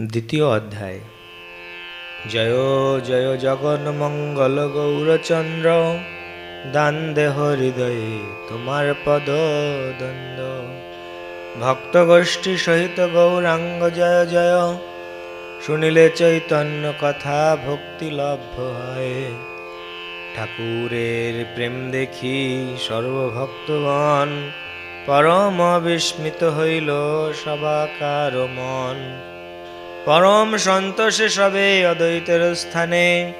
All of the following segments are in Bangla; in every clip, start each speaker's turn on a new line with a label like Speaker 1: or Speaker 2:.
Speaker 1: দ্বিতীয় অধ্যায়। জয় জয় জগন মঙ্গল গৌরচন্দ্র, দান দেহ হৃদয়ে তোমার পদ দ্বন্দ্ব ভক্ত গোষ্ঠী সহিত গৌরাঙ্গ জয় জয়। শুনিলে চৈতন্য কথা ভক্তি লভ্য হয়। ঠাকুরের প্রেম দেখি সর্বভক্তগণ, পরম বিস্মিত হইল সবাকার মন। পরম সন্তোষে সবে অদ্বৈতের স্থানে।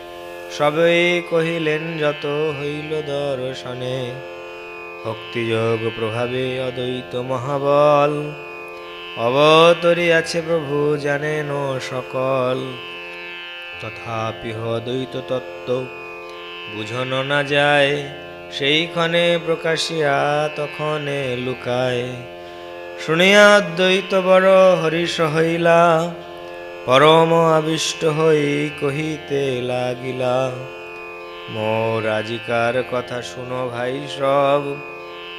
Speaker 1: সবে কহিলেন, যত হইল দর্শনে, ভক্তিযোগ প্রভাবে অদ্বৈত মহাবল। অবতরি আছে প্রভু, জানেন সকল। তথাপি অদ্বৈত তত্ত্ব, বুঝন না যায়। সেইক্ষণে প্রকাশিয়া তখনে লুকায়। শুনিয়া অদ্বৈত বড় হরিষ হইলা। পরম আবিষ্ট হই কহিতে লাগিলা। মোর আজিকার কথা শুনো ভাই সব,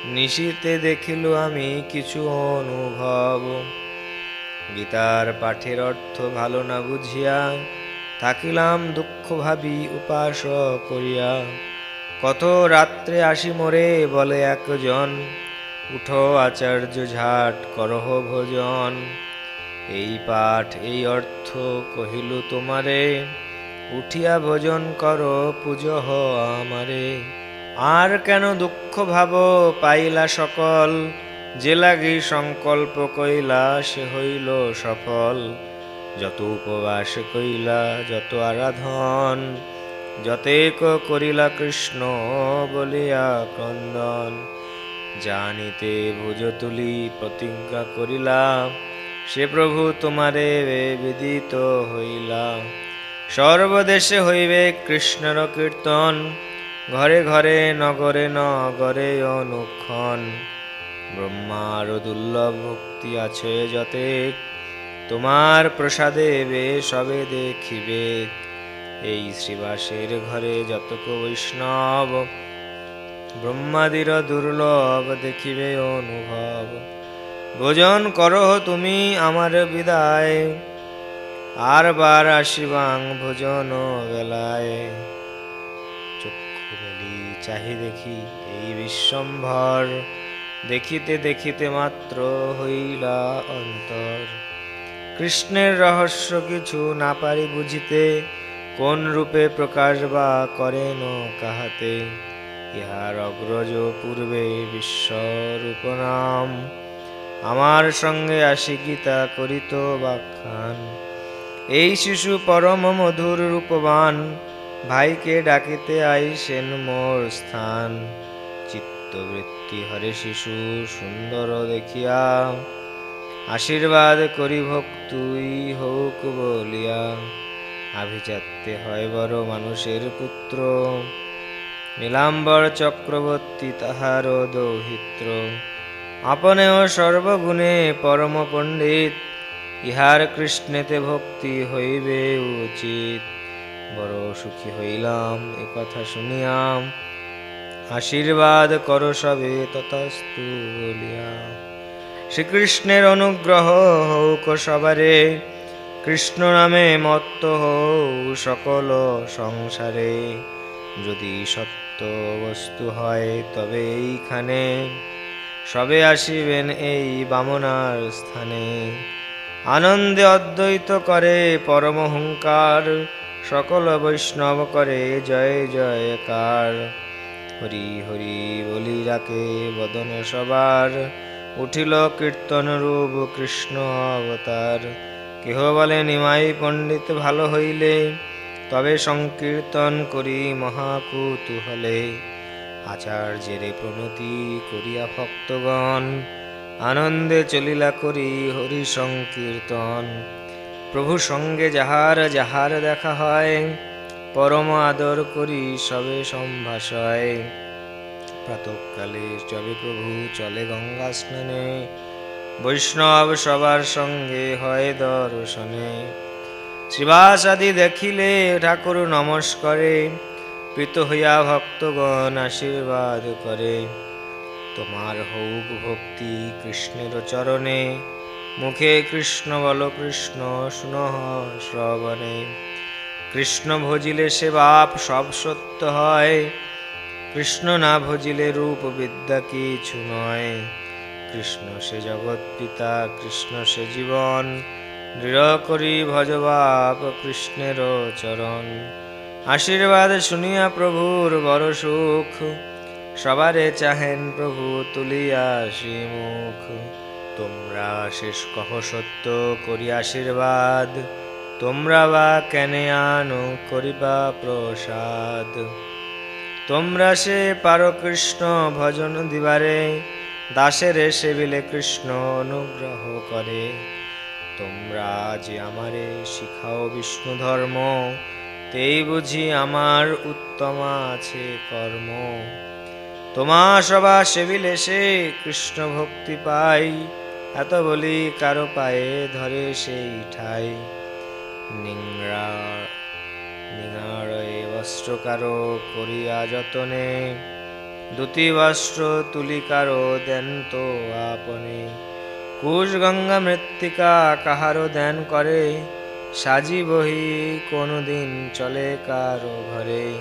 Speaker 1: নিশিতে দেখিল আমি কিছু অনুভব। গীতার পাঠের অর্থ ভালো না বুঝিয়া থাকিলাম দুঃখ ভাবি উপাস করিয়া। কত রাত্রে আসি মোরে বলে একজন, উঠো আচার্য ঝাট, করহ ভোজন। এই পাঠ, এই অর্থ কহিল তোমারে, উঠিয়া ভোজন কর পুজো আমারে। আর কেন দুঃখ ভাব পাইলা সকল, যে লাগি সংকল্প কইলা সে হইল সফল। যত উপবাস কইলা, যত আরাধন, যতেক করিলা কৃষ্ণ বলিয়া ক্রন্দন। জানিতে ভুজ তুলি প্রতিজ্ঞা করিলা সে প্রভু তোমারে বিদিত হইলা। সর্বদেশে হইবে কৃষ্ণর কীর্তন, ঘরে ঘরে, নগরে নগরে অনুক্ষণ। ব্রহ্মার দুর্লভ ভক্তি আছে যতে, তোমার প্রসাদে বে, সবে দেখিবে। এই শ্রীবাসের ঘরে যতক বৈষ্ণব, ব্রহ্মাদির দুর্লভ দেখিবে অনুভব। ভোজন করো তুমি আমার বিদায়। আর বার আসিবাং ভোজন বেলায়। চক্ষু চাহি দেখি, এই বিশ্বম্ভর। দেখিতে দেখিতে মাত্র হইলা অন্তর। কৃষ্ণের রহস্য কিছু না পারি বুঝিতে, কোন রূপে প্রকাশ বা করেন কাহাতে। ইহার অগ্রজ পূর্বে বিশ্বরূপ নাম আমার সঙ্গে আসি গীতা করিত বাখ্যান। এই শিশু পরম মধুর রূপবান, ভাইকে ডাকিতে আইসেন মোর স্থান। চিত্তবৃত্তি হরে শিশু, সুন্দর দেখিয়া আশীর্বাদ করি ভক্তুই হোক বলিয়া। আভিজাত্যে হয় বড় মানুষের পুত্র, নীলাম্বর চক্রবর্তী তাহার দৌহিত্র। আপনেও সর্বগুণে পরম পণ্ডিত, ইহার কৃষ্ণেতে ভক্তি হইবে উচিত। বড় সুখী হইলাম, এ কথা শুনিয়াম। আশীর্বাদ কর সবে ততস্তু বলিয়া। শ্রীকৃষ্ণের অনুগ্রহ হৌক সবারে, কৃষ্ণ নামে মত্ত হৌ সকল সংসারে। যদি সত্য বস্তু হয় তবে এইখানে সবে আসিবেন এই বামনার স্থানে। আনন্দে অদ্বৈত করে পরমহংকার সকল বৈষ্ণব করে জয় জয়কার হরি হরি বলি রাকে বদন সবার, উঠিল কীর্তন রূপ কৃষ্ণ অবতার। কেহ বলে নিমাই পণ্ডিত, ভালো হইলে তবে সংকীর্তন করি মহাকুতুহলে। আচার্যের প্রণতি করিয়া ভক্তগণ, আনন্দে চলিলা করি হরি সংকীর্তন প্রভু সঙ্গে যাহার যাহার দেখা হয়, পরম আদর করি সবে সম্ভাষয়। প্রাতকালে চবে প্রভু চলে গঙ্গা স্নানে, বৈষ্ণব সবার সঙ্গে হয় দর্শনে। শ্রীবাস আদি দেখিলে ঠাকুর নমস্করে প্রীত হইয়া ভক্তগণ আশীর্বাদ করে। তোমার হৌক ভক্তি কৃষ্ণের চরণে, মুখে কৃষ্ণ বল কৃষ্ণ শুনহ শ্রবণে। কৃষ্ণ ভজিলে সে বাপ সব সত্য হয়, কৃষ্ণ না ভজিলে রূপ বিদ্যা কিছু নয়। কৃষ্ণ সে জগৎ পিতা, কৃষ্ণ সে জীবন, দৃঢ় করি ভজবাপ কৃষ্ণের চরণ। আশীর্বাদ শুনিয়া প্রভুর বড় সুখ। সবারে চাহেন প্রভু তুলিয়া শ্রীমুখ। তোমরা শেষ কহ সত্য, করি আশীর্বাদ। তোমরা বা কেনে আনো করিবা প্রসাদ। তোমরা সে পারো কৃষ্ণ ভজন দিবারে, দাসের সেবিলে কৃষ্ণ অনুগ্রহ করে। তোমরা যে আমারে শিখাও বিষ্ণু ধর্ম তেই বুঝি আমার উত্তম আছে কর্ম। তোমা সবা সেবিলে সে কৃষ্ণ ভক্তি পাই, এত বলি কারও পায়ে ধরে সেই ঠাই। বস্ত্র কারও করিয়া যতনে দুটি বস্ত্র তুলি কারও দেন তো আপনে। কুশ গঙ্গা মৃত্তিকা কাহারো দেন করে সাজি বহি কোনদিন চলে কারও ঘরে।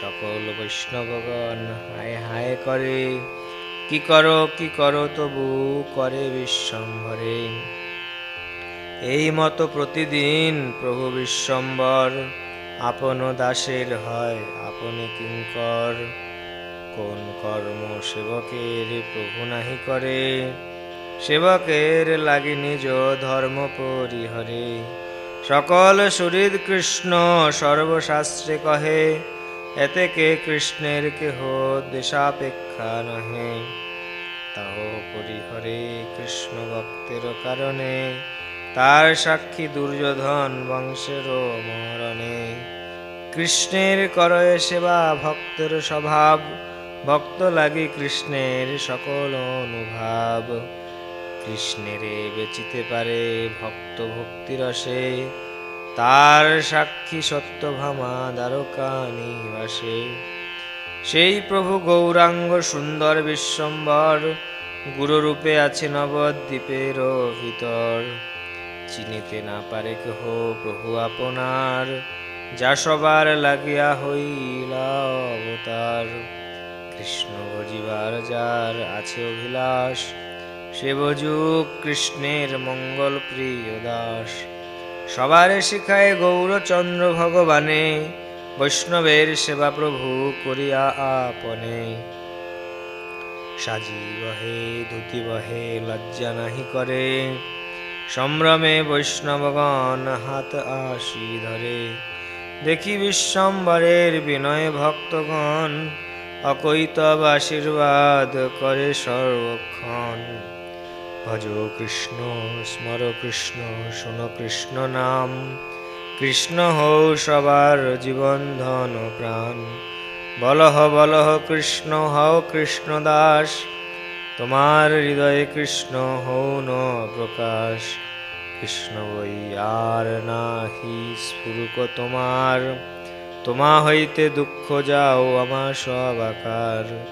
Speaker 1: সকল বৈষ্ণবগণ হায় হায় করে। কি করো কি করো তবু করে বিশ্বম্ভরে। এই মতো প্রতিদিন প্রভু বিশ্বম্বর, আপন দাসের হয় আপনি কিঙ্কর। কোন কর্ম সেবকের প্রভু নাহি করে, সেবকের লাগি নিজ ধর্ম পরিহরে। সকল সুহৃদ কৃষ্ণ সর্বশাস্ত্রে কহে, এতে কে কৃষ্ণের কেহ দেশাপেক্ষা নহে। তাও পরিহরে কৃষ্ণ ভক্তের কারণে, তার সাক্ষী দুর্যোধন বংশের মরণে। কৃষ্ণের করয়ে সেবা ভক্তের স্বভাব, ভক্ত লাগি কৃষ্ণের সকল অনুভাব। কৃষ্ণেরে বেচিতে পারে ভক্ত ভক্তিরসে তার সাক্ষী সত্যভামা দ্বারকা নিবাসে। সেই প্রভু গৌরাঙ্গ সুন্দর বিশ্বম্বর, গুরুরূপে আছে নবদ্বীপের ভিতর। চিনিতে না পারে কেহ প্রভু আপনার, যা সবার লাগিয়া হইলা অবতার। কৃষ্ণ ভজিবার যার আছে অভিলাষ বজুক কৃষ্ণের মঙ্গল প্রিয় দাস। সবারে শিখায় গৌরচন্দ্র ভগবানে, বৈষ্ণবের সেবা প্রভু করিয়া আপনে। সাজি বহে ধুতি বহে লজ্জা নাহি করে, সম্ভ্রমে বৈষ্ণবগণ হাত আসি ধরে। দেখি বিশ্বম্বরের বিনয় ভক্তগণ, অকৈতব আশীর্বাদ করে সর্বক্ষণ। ভজ কৃষ্ণ, স্মর কৃষ্ণ, শোন কৃষ্ণ নাম। কৃষ্ণ হৌ সবার জীবন ধন প্রাণ। বলহ বলহ, কৃষ্ণ হও কৃষ্ণ দাস। তোমার হৃদয়ে কৃষ্ণ হও ন প্রকাশ। কৃষ্ণ বই আর নাহি, স্ফুরুক তোমার। তোমা হইতে দুঃখ যাও আমার সব আকার।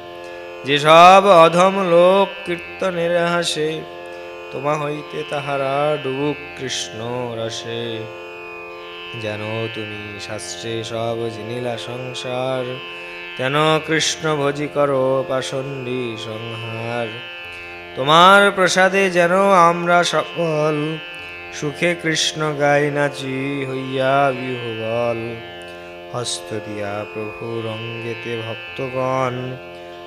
Speaker 1: যেসব অধম লোক কীর্তনের হাসে তোমা হইতে তাহারা ডুবুক কৃষ্ণ রসে। যেন তুমি শাস্ত্রে সব জিনিলা সংসার কেন কৃষ্ণ ভজি করো পাষণ্ডী সংহার। তোমার প্রসাদে যেন আমরা সকল, সুখে কৃষ্ণ গাই নাচি হইয়া বিহুবল। হস্ত দিয়া প্রভু রঙ্গেতে ভক্তগণ,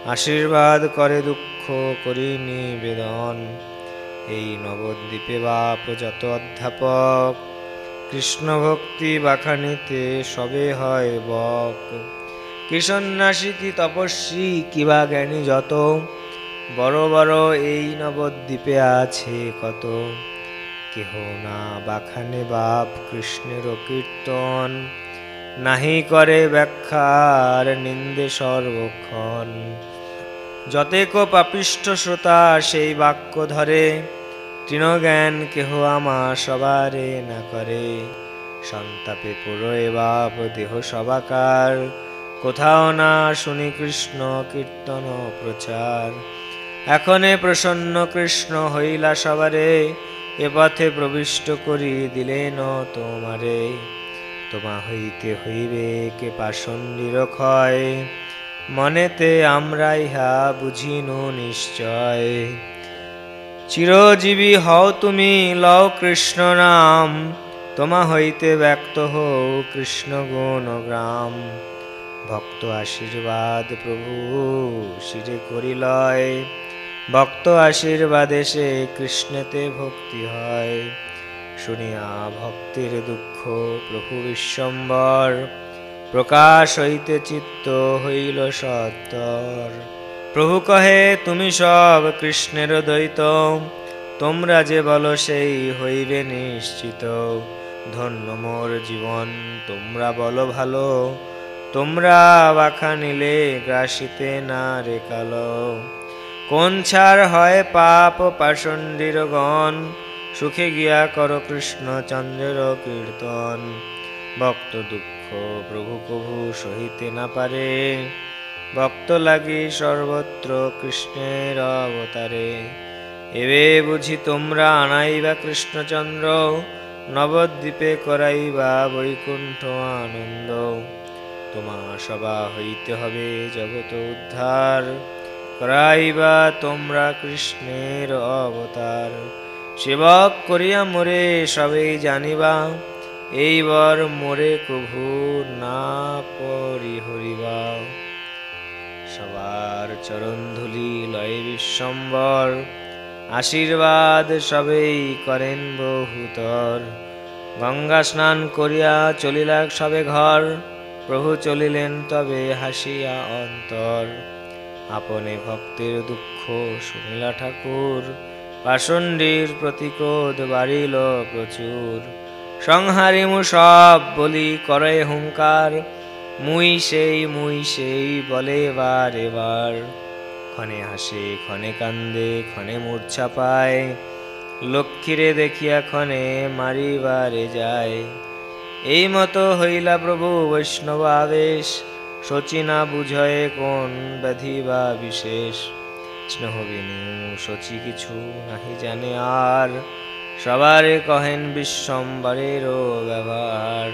Speaker 1: আশীর্বাদ করে দুঃখ করি নিবেদন এই নবদ্বীপে বাপ যত অধ্যাপক কৃষ্ণ ভক্তি বাখানিতে সবে হয় বক। কি সন্ন্যাসী কি তপস্বী জ্ঞানী যত? বড় বড় এই নবদ্বীপে আছে কত? কেহ না বাখানে বাপ কৃষ্ণের কীর্তন, নাহি করে ব্যাখ্যার নিন্দে সর্বক্ষণ। যতেক পাপিষ্ঠ শ্রোতা সেই বাক্য ধরে, তৃণজ্ঞান কেহ আমা সবারে না করে। সন্তাপে পুরোয় বাপ, দেহ সবাকার। কোথাও না শুনি কৃষ্ণ কীর্তন প্রচার। এখনে প্রসন্ন কৃষ্ণ হইলা সবারে, এ পথে প্রবিষ্ট করি দিলেন তোমারে। তোমা হইতে হইবে কে পাষণ্ডীর ক্ষয়। মনেতে আমরা ইহা বুঝিনু নিশ্চয়। চিরজীবী হও তুমি, লও কৃষ্ণ নাম, তোমা হইতে ব্যক্ত হও কৃষ্ণ গুণ গ্রাম ভক্ত আশীর্বাদ প্রভু, শিরে করিলয় ভক্ত আশীর্বাদে সে কৃষ্ণেতে ভক্তি হয়। শুনিয়া ভক্তির দুঃখ প্রভু বিশ্বম্বর। প্রকাশ হইতে চিত্ত হইল সত্তর। প্রভু কহে, তুমি সব কৃষ্ণের দ্বৈত। তোমরা যে বলো সেই হইবে নিশ্চিত। ধন্য মোর জীবন, তোমরা বলো ভালো। তোমরা বাখা নিলে গ্রাসিতে না রে কালো। কোন ছাড় হয় পাপ পাষণ্ডীর গণ? সুখে গিয়া কর কৃষ্ণ চন্দ্রের কীর্তন। ভক্ত দুঃখ প্রভু কভু সহিতে না পারে। ভক্ত লাগি সর্বত্র কৃষ্ণের অবতারে। এবে বুঝি তোমরা আনাইবা কৃষ্ণচন্দ্র, নবদ্বীপে করাইবা বৈকুণ্ঠ আনন্দ। তোমা সভা হইতে হবে জগত উদ্ধার, করাইবা তোমরা কৃষ্ণের অবতার। সেবক করিয়া মোরে সবেই জানিবা এইবার মোরে কভু না পরিহরিবা সবার চরণ ধুলি লয় বিশ্বম্বর, আশীর্বাদ সবেই করেন বহুতর। গঙ্গা স্নান করিয়া চলিলাক সবে ঘর, প্রভু চলিলেন তবে হাসিয়া অন্তর। আপনে ভক্তের দুঃখ শুনিলা ঠাকুর পাষণ্ডীর প্রতিক্রোধ বাড়িল প্রচুর। সংহারিমু সব বলি, করে হুঙ্কার। মুই সেই মুই সেই বলে বার এবার। ক্ষণে হাসে, ক্ষণে কান্দে, ক্ষণে মূর্ছা পায়। লক্ষ্মীরে দেখিয়া ক্ষণে মারিবারে যায়। এই মতো হইলা প্রভু বৈষ্ণব আবেশ শচীনা বুঝয়ে কোন ব্যাধি বা বিশেষ। স্নেহবিনু শচী কিছু নাহি জানে আর। সবারে কহেন বিশ্বম্বরেরও ব্যবহার।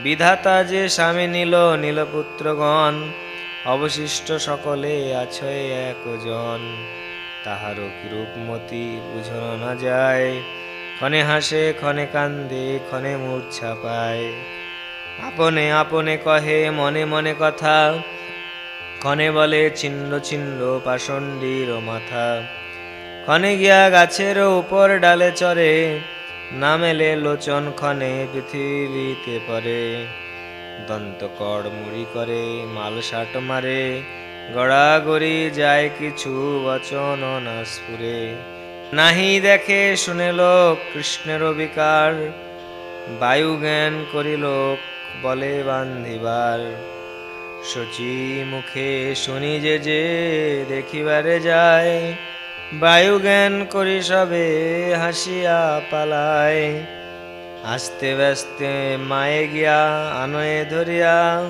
Speaker 1: বিধাতা যে স্বামী নিল, নীলপুত্রগণ, অবশিষ্ট সকলে আছে একজন। তাহারও কিরূপমতি বুঝানো না যায়। ক্ষণে হাসে, ক্ষণে কান্দে, ক্ষণে মূর্ছা পায়। আপনে আপনে কহে, মনে মনে কথা। ক্ষণে বলে, ছিন্ন ছিন্ন পাষণ্ডীর মাথা। ক্ষণে গিয়া গাছের উপর ডালে চরে নামেলে লোচন ক্ষণে পৃথিবীতে পরে দন্তকড় মুড়ি করে, মাল সাট মারে, গড়াগড়ি যায় কিছু বচন নাসপুরে। নাহি দেখে শুনেল কৃষ্ণের বিকার বায়ু জ্ঞান করিল বলে বান্ধিবার। শচী মুখে শুনি যে যে দেখিবারে যায় বায়ু জ্ঞান করি সবে হাসিয়া পালায় আস্তে ব্যস্তে মায়ে গিয়া আনয়ে ধরিয়া,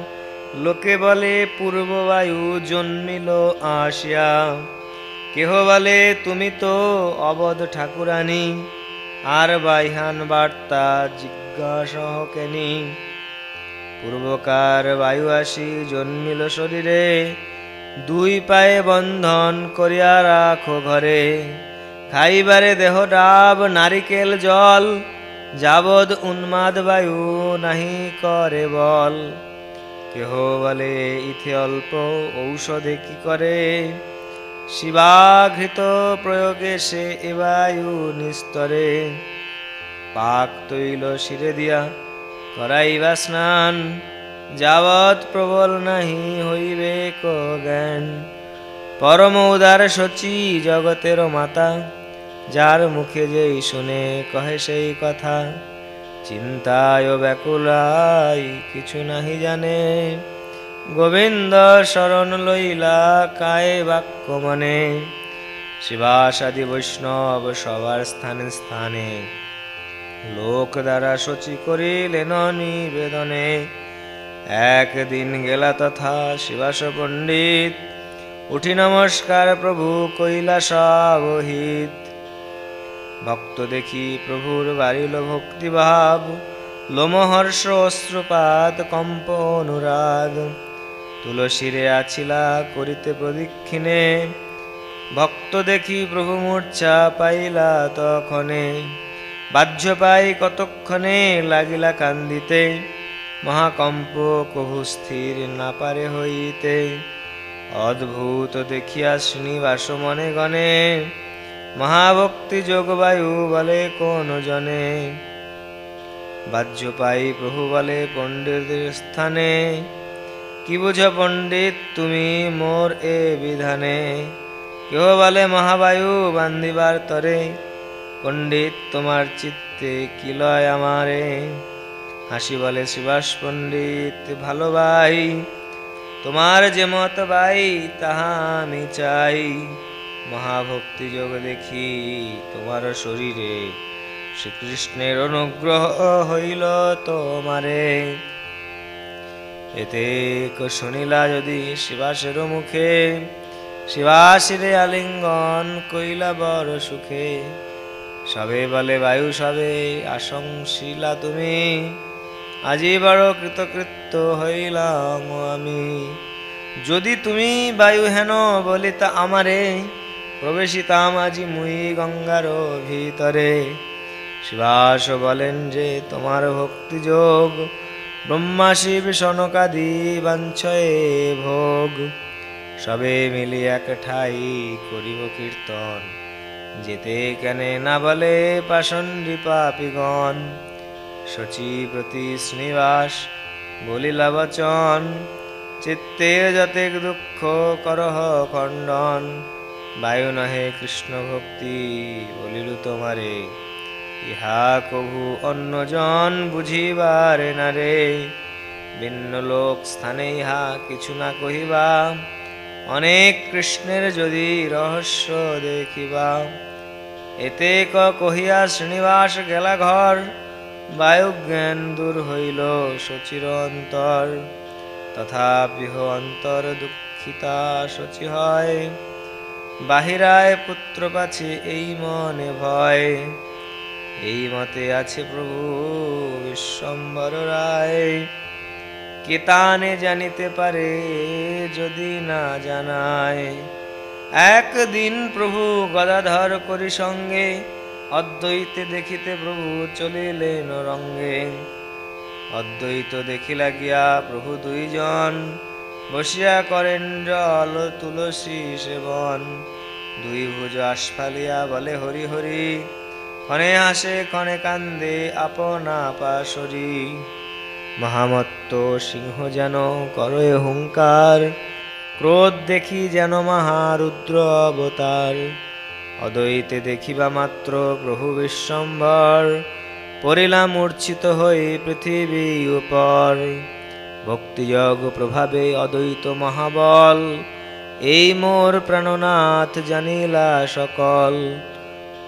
Speaker 1: লোকে বলে পূর্ব বায়ু জন্মিল আসিয়া। কেহ বলে, তুমি তো অবধ ঠাকুরানী, আর বাইহান বার্তা জিজ্ঞাসহ কেনি পূর্বকার বায়ু আসি জন্মিল শরীরে দুই পায়ে বন্ধন করিয়া রাখো ঘরে। খাইবারে দেহ ডাব, নারিকেল জল যাবদ উন্মাদ বায়ু নাহি করে বল। কেহ বলে, ইথে অল্প ঔষধে কি করে? শিবাঘৃত প্রয়োগে সে এ বায়ু নিস্তরে। পাক তৈল শিরে দিয়া করাইবা স্নান। যাবৎ প্রবল নাহি হইবে জ্ঞান পরম উদার সচি জগতের মাতা, যার মুখে যেই শুনে কহে সেই কথা, চিন্তায় ব্যাকুলাই কিছু নাহি জানে। গোবিন্দ শরণ লইলা কায়ে বাক্য মনে শিবাসাদি বৈষ্ণব সবার স্থানে স্থানে। লোক দ্বারা সচি করিলেন নিবেদনে। একদিন গেলা তথা শিবাস পণ্ডিত, উঠি নমস্কার প্রভু কৈলাসাবহিত ভক্ত দেখি প্রভুর বাড়িল ভক্তিভাব, লোমহর্ষ অশ্রুপাত, কম্প অনুরাগ। তুলসীরে আছিলা করিতে প্রদক্ষিণে, ভক্ত দেখি প্রভু মূর্ছা পাইলা তখনে। বাহ্য পাই কতক্ষণে, লাগিলা কান্দিতে। মহাকম্প কভু স্থির না পারে হইতে। অদ্ভুত দেখিয়া শ্রীনিবাস মনে গণে, মহাভক্তি যোগবায়ু বলে কোন জনে? বাহ্য পাই প্রভু বলে পণ্ডিতের স্থানে, কি বুঝ পণ্ডিত তুমি মোর এ বিধানে? কেহ বলে মহাবায়ু বান্ধিবার তরে, পণ্ডিত তোমার চিত্তে কি লয় আমারে? হাসি বলে, সুভাষ পণ্ডিত ভালো ভাই তোমার যে মত ভাই তাহা আমি চাই। মহাভক্তি যোগ দেখি তোমার শরীরে। শ্রীকৃষ্ণের অনুগ্রহ হইল তোমারে। এতে শুনিলা যদি শিবাসের মুখে, শিবাসিরে আলিঙ্গন কইলা বড় সুখে। সবে বলে বায়ু সবে আশংশীলা তুমি। আজি বড় কৃতকৃত্য হইলাম আমি। যদি তুমি বায়ু হেন বলিতা আমারে, প্রবেশিতাম আজি মুই গঙ্গার ভিতরে। শিবাস বলেন যে তোমার ভক্তিযোগ ব্রহ্মা শিব সনকাদি বাঞ্ছয়ে ভোগ। সবে মিলি এক ঠাই করিব কীর্তন, যেতে কেনে না বলে পাষণ্ডী পাপিগণ। শচী প্রতি শ্রীনিবাস বলিলা, বচন, চিত্তে যতেক দুঃখ করহ খণ্ডন। বায়ু নহে কৃষ্ণ ভক্তি, বলিলু তোমারে। ইহা কভু অন্যজন বুঝিবারে না রে। ভিন্ন লোক স্থানে ইহা কিছু না কহিবা। অনেক কৃষ্ণের যদি রহস্য দেখিবা। এতে ক কহিয়া শ্রীনিবাস গেলা ঘর বায়ু জ্ঞান দূর হইল শচির অন্তর তথাপিহ অন্তর দুঃখিতা শচী হয় বাহিরায় পুত্র পাছে এই মনে ভয়। এই মতে আছে প্রভু বিশ্বম্বর রায়। কেতানে জানিতে পারে যদি না জানায়। একদিন প্রভু গদাধর করি সঙ্গে অদ্বৈতে দেখিতে প্রভু চলিলেন রঙ্গে। অদ্বৈত দেখিলা গিয়া প্রভু দুইজন বসিয়া করেন জল, তুলসী, সেবন। দুই ভুজ আশফালিয়া বলে, হরি হরি, ক্ষণে হাসে, ক্ষণে কান্দে, আপনা পাশরি মহামত্ত সিংহ যেন করয়ে হুঙ্কার, ক্রোধ দেখি যেন মহারুদ্র অবতার। অদ্বৈতে দেখিবা মাত্র প্রভু বিশ্বম্বর পড়িলা মূর্ছিত হয়ে পৃথিবী উপর। ভক্তিযোগ প্রভাবে অদ্বৈত মহাবল, এই মোর প্রাণনাথ জানিলা সকল।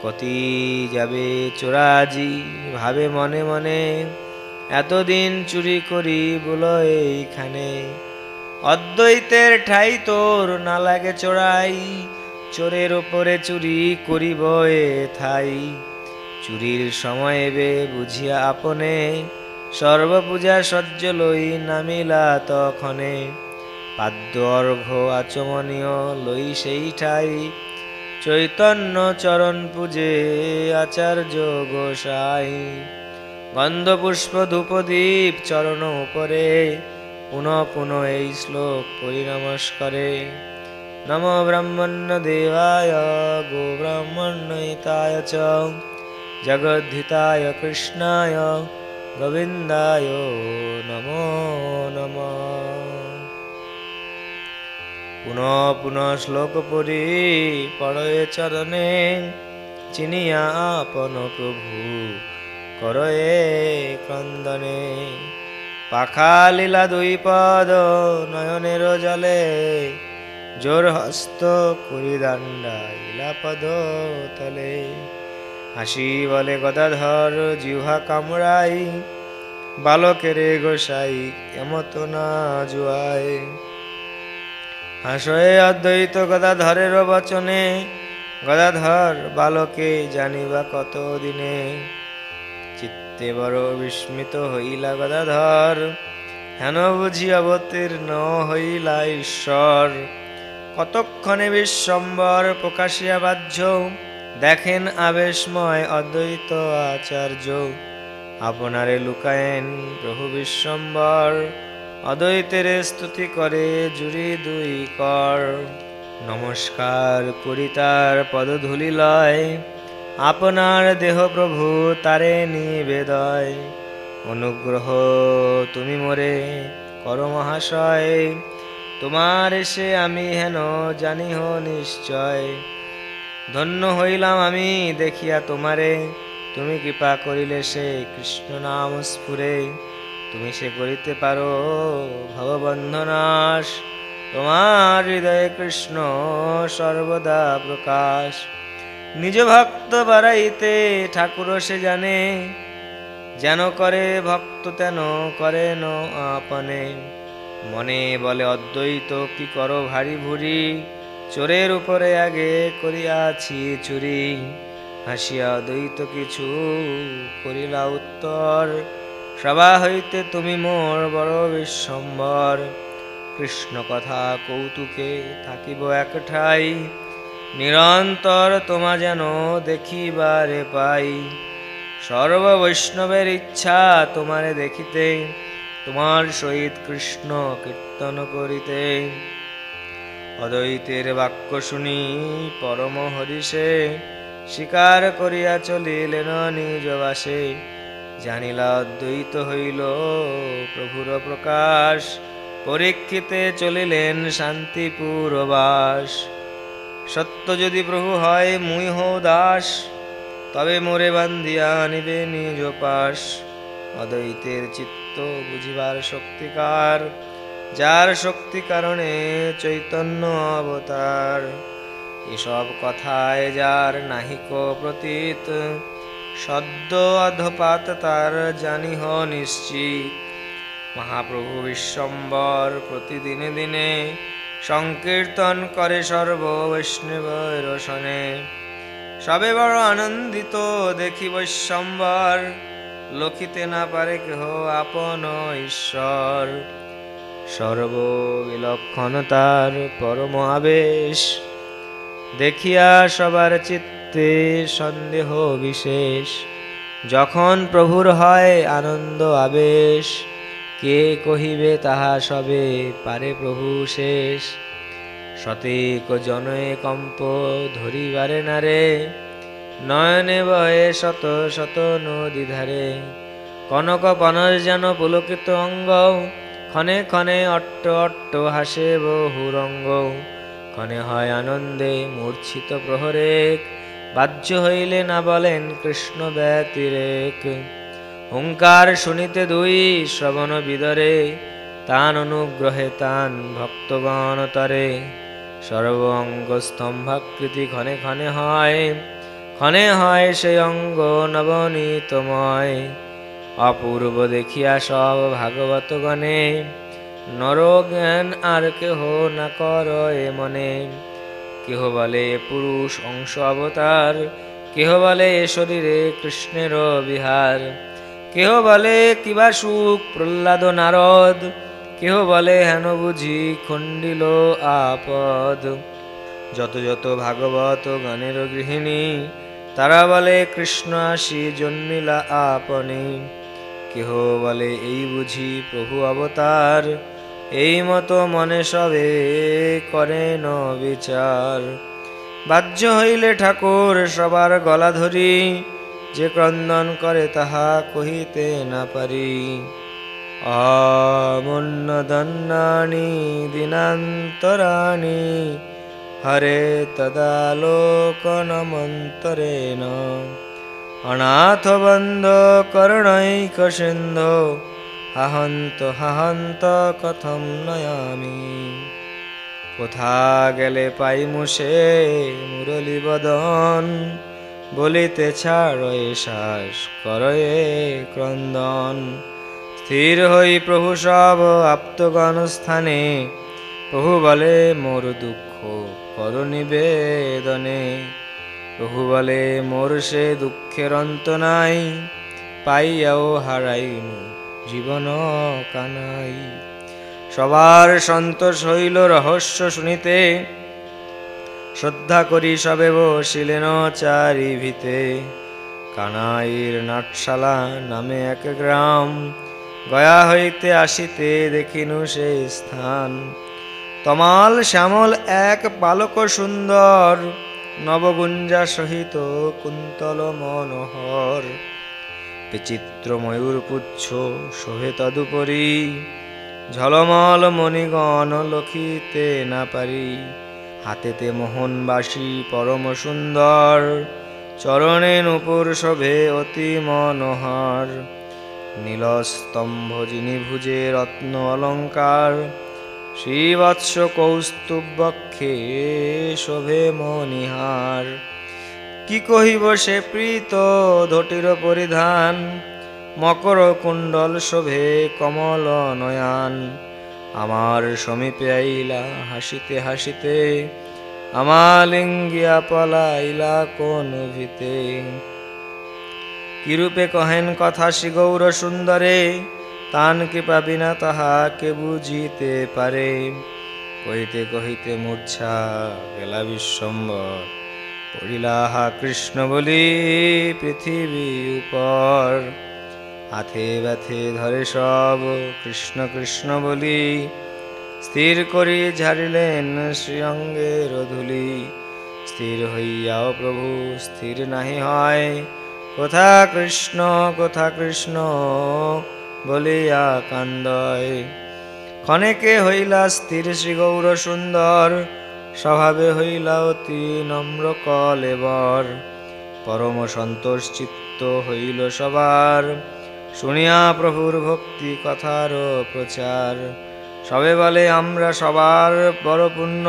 Speaker 1: কতি যাবে চোরাজি, ভাবে মনে মনে, এতদিন চুরি করি বল এইখানে। অদ্বৈতের ঠাই তোর না লাগে চোরাই চোরের ওপরে চুরি করিব এ থাই চুরির সময় বে বুঝিয়া আপনে, সর্বপূজা সজ্জ লই নামিলা তখনে। পাদ্য অর্ঘ আচমনীয় লই সেই ঠাই। চৈতন্য চরণ পূজে আচার্য গোসাই। গন্ধ পুষ্প ধূপদীপ চরণ উপরে, পুনঃ পুনঃ এই শ্লোক পরি গো ব্রাহ্মণ্যতায় চ জগদ্ধিতায় কৃষ্ণায় গোবিন্দায় নমো নমঃ পুনঃ পুনঃ শ্লোক পরি পড়য়ে চরণে চিনিয়া আপন প্রভু করয়ে ক্রন্দনে পাখা লীলা দুই পদ নয়নের জলে জোর হস্ত করি দাণ্ডা পদ তলে। হাসি বলে, গদাধর জিহা কামড়াই, বালকেরে গোসাই এমত না জুয়ায় হাসয়ে অদ্বৈত গদাধরের বচনে, গদাধর, বালকে জানিবা কত দিনে? চিত্তে বড় বিস্মিত হইলা গদাধর, হেন বুঝি অবতীর্ণ হইলা ঈশ্বর? কতক্ষণে বিশ্বম্বর প্রকাশিয়া বাহ্য? দেখেন আবেশময় অদ্বৈত আচার্য। আপনারে লুকায়েন প্রভু বিশ্বম্বর। অদ্বৈতের স্তুতি করে জুড়ি দুই কর। নমস্কার করি তার পদধূলি লয় আপনার দেহ প্রভু তারে নিবেদয়। অনুগ্রহ, তুমি মোরে কর মহাশয়। তোমার সে আমি হেন জানিহ নিশ্চয়। ধন্য হইলাম আমি দেখিয়া তোমারে। তুমি কৃপা করিলে সে কৃষ্ণ নাম স্ফুরে। তুমি সে করিতে পারো ভববন্ধনাশ তোমার হৃদয়ে কৃষ্ণ সর্বদা প্রকাশ। নিজ ভক্ত বাড়াইতে ঠাকুর সে জানে। যেন করে ভক্ত তেন করেন আপনে। মনে বলে, অদ্বৈত কি করো ভারী ভুরি? চোরের উপরে আগে করিয়াছি চুরি। হাসিয়া দ্বৈত কিছু করিলা উত্তর। সভা হইতে তুমি মোর বড় বিশ্বম্বর। কৃষ্ণ কথা কৌতুকে থাকিব এক ঠাই। নিরন্তর তোমা যেন দেখিবারে পাই। সর্ব বৈষ্ণবের ইচ্ছা তোমারে দেখিতে। তোমার সহিত কৃষ্ণ কীর্তন করিতে। অদ্বৈতের বাক্য শুনি পরম হরিষে, স্বীকার করিয়া চলিলেন নিজ বাসে। জানিলা অদ্বৈত হইল প্রভুর প্রকাশ, পরীক্ষিতে চলিলেন শান্তিপুর বাস। সত্য যদি প্রভু হয় মুই হো দাস, তবে মোরে বান্ধিয়া নিবে নিজ পাশ। অদ্বৈতের চিত্ত বুঝিবার শক্তিকার, যার শক্তি কারণে চৈতন্য অবতার। এসব কথায় যার নাহিক প্রতীত, সদ্য অধপাত তার জানিহ নিশ্চিত। মহাপ্রভু বিশ্বম্বর প্রতিদিনে দিনে সংকীর্তন করে সর্ব বৈষ্ণবের রসনে সবে বড় আনন্দিত দেখি বৈশ্বম্বর লখিতে না পারে কেহ আপন ঈশ্বর। সর্ব বিলক্ষণ তার পরম আবেশ। দেখিয়া সবার চিত্তে সন্দেহ বিশেষ। যখন প্রভুর হয় আনন্দ আবেশ, কে কহিবে তাহা সবে পারে প্রভু শেষ। শতেক জনয়ে কম্প ধরিবারে নারে নয়নে বয়ে শত শত নদী ধারে। কনক পনর যেন পুলকিত অঙ্গ ক্ষণে ক্ষণে অট্ট অট্ট হাসে বহু রঙ্গ। ক্ষণে হয় আনন্দে মূর্ছিত প্রহরেক, বাহ্য হইলে না বলেন কৃষ্ণ ব্যতিরেক। হুঙ্কার শুনিতে দুই শ্রবণ বিদরে, তান অনুগ্রহে তান ভক্তগণ তরে। সর্ব অঙ্গ স্তম্ভাকৃতি ক্ষণে ক্ষণে হয় ক্ষণে হয় সে অঙ্গ নবনীতময়। অপূর্ব দেখিয়া সব ভাগবত গণে নর জ্ঞান আর কেহ না কর এ মনে। কেহ বলে পুরুষ অংশ অবতার, কেহ বলে শরীরে কৃষ্ণের বিহার। কেহ বলে কিবা সুখ প্রহ্লাদ নারদ, কেহ বলে হেন বুঝি খণ্ডিল আপদ। যত যত ভাগবত গানের গৃহিণী তারা বলে, কৃষ্ণ আসি, জন্মিলা আপনি। কেহ বলে, এই বুঝি প্রভু অবতার। এই মতো মনে সবে করে ন বিচার বাহ্য হইলে ঠাকুর সবার গলা ধরি, যে ক্রন্দন করে তাহা কহিতে না পারি। অমন্নদন্নানি দিনান্তরাণি হরে তদালোকনমন্তরেণ অনাথ বন্ধ করণৈক সিন্ধো হাহন্ত হাহন্ত কথম নয়ামি কোথা গেলে পাই মুসে মুরলি বদন বলিতে ছাড় শ্বাস করয়ে ক্রন্দন স্থির হই প্রভু সব আপ্তগণ স্থানে প্রভু বলে মোর দুঃখ কর নিবেদনে প্রভু বলে মোর সে দুঃখের অন্ত নাই, পাইয়াও হারাইনু জীবন কানাই। সবার সন্তোষ হইল রহস্য শুনিতে, শ্রদ্ধা করি সবে বসিলেন চারি ভিতে কানাইর নাটশালা নামে এক গ্রাম, গয়া হইতে আসিতে দেখিনু সে স্থান। তমাল শ্যামল এক পালক সুন্দর, নবগুঞ্জা সহিত কুন্তল মনোহর। বিচিত্র ময়ূর পুচ্ছ শোভে তদুপরি, ঝলমল মণিগণ লখিতে না পারি। হাতেতে মোহনবাসী পরম সুন্দর, চরণে নুপুর শোভে অতি মনোহর। নীলস্তম্ভ যিনি ভুজে রত্ন অলঙ্কার শ্রীবৎস কৌস্তুবক্ষে শোভে মনিহার কি কহিব সে প্রীত ধটির পরিধান? মকর কুণ্ডল শোভে কমল নয়ান। আমার সমীপে আইলা হাসিতে হাসিতে আমালিঙ্গিয়া পলাইলা কোন ভিতে। কিরূপে কহেন কথা শ্রী গৌর সুন্দরে তান কি পাবি না তাহাকে বুঝিতে পারে? কহিতে কহিতে মূর্ছা গেলা বিশ্বম্বর। পড়িলা হা কৃষ্ণ বলি পৃথিবী উপর। হাতে ব্যথে ধরে সব কৃষ্ণ কৃষ্ণ বলি। স্থির করি ঝাড়িলেন শ্রীঅঙ্গের ধুলি। স্থির হইয়াও প্রভু স্থির নাহি হয়। কোথা কৃষ্ণ কোথা কৃষ্ণ? বলিয়া কান্দয়। ক্ষণেকে হইলা স্থির শ্রী গৌর সুন্দর, স্বভাবে হইলা অতি নম্র কলেবর পরম সন্তোষ চিত্ত হইল সবার, শুনিয়া প্রভুর ভক্তি কথার প্রচার। সবে বলে, আমরা সবার পুণ্য